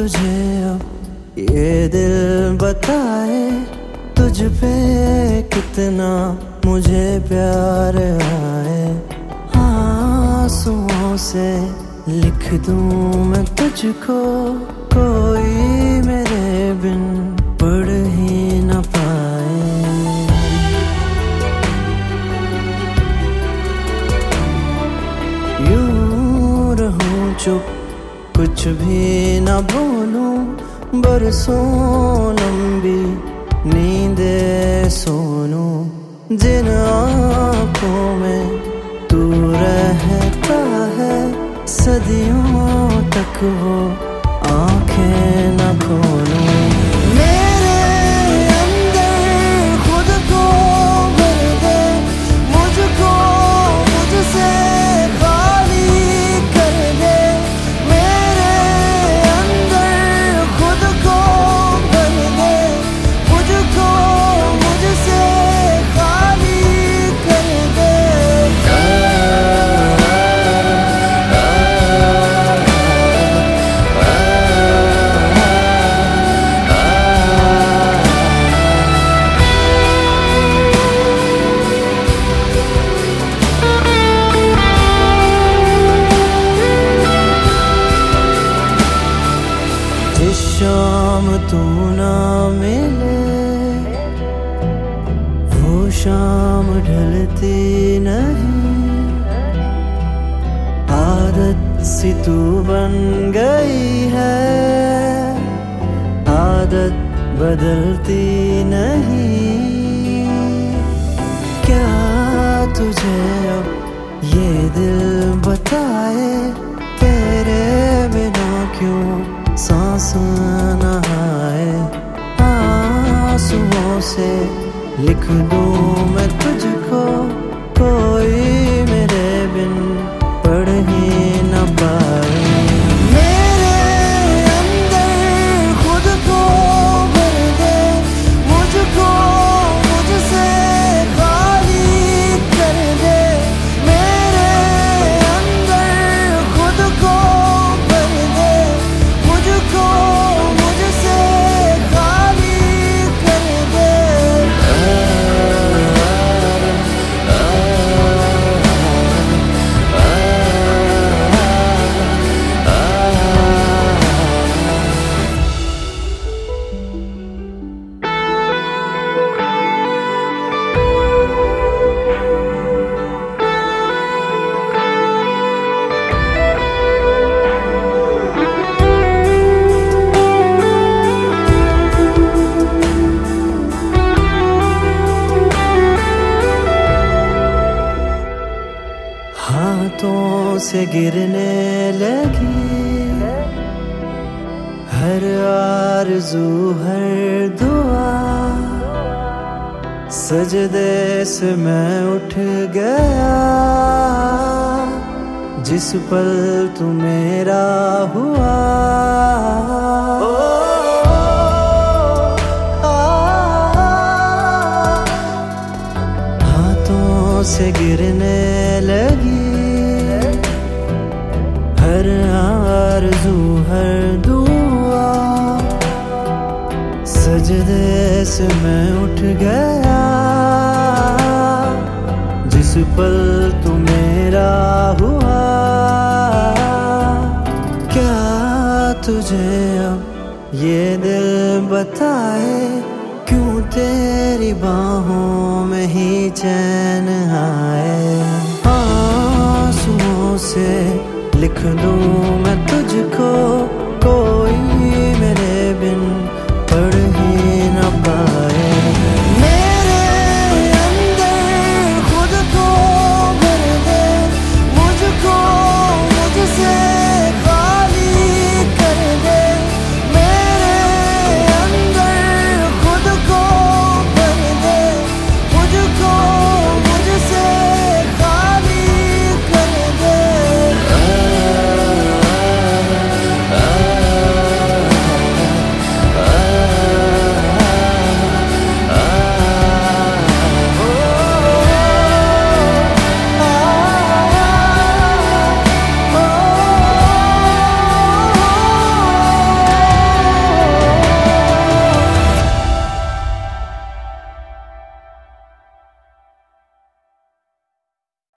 तुझे अब ये दिल बताए, तुझ पे कितना मुझे प्यार आए। आंसुओं से लिख दूँ मैं तुझको, कोई मेरे बिन। कुछ भी न बोलूँ, बरसों लंबी नींद सोनू। जिन आँखों में तू रहता है, सदियों तक वो शाम तू ना मिले। वो शाम ढलती नहीं। आदत सी तू बन गई है। आदत बदलती नहीं। क्या तुझे अब ये दिल बताए? क्यों सांस नहाए आंसुओं से लिख दूँ मैं तुझको कोई से गिरने लगी। हर आरज़ू, हर दुआ। सजदे से मैं उठ गया। जिस पल तू मेरा हुआ। हाथों से गिरने से मैं उठ गया। जिस पल तू मेरा हुआ। क्या तुझे अब ये दिल बताए? क्यों तेरी बाहों में ही चैन आए? आंसुओं से लिख दूँ मैं तुझको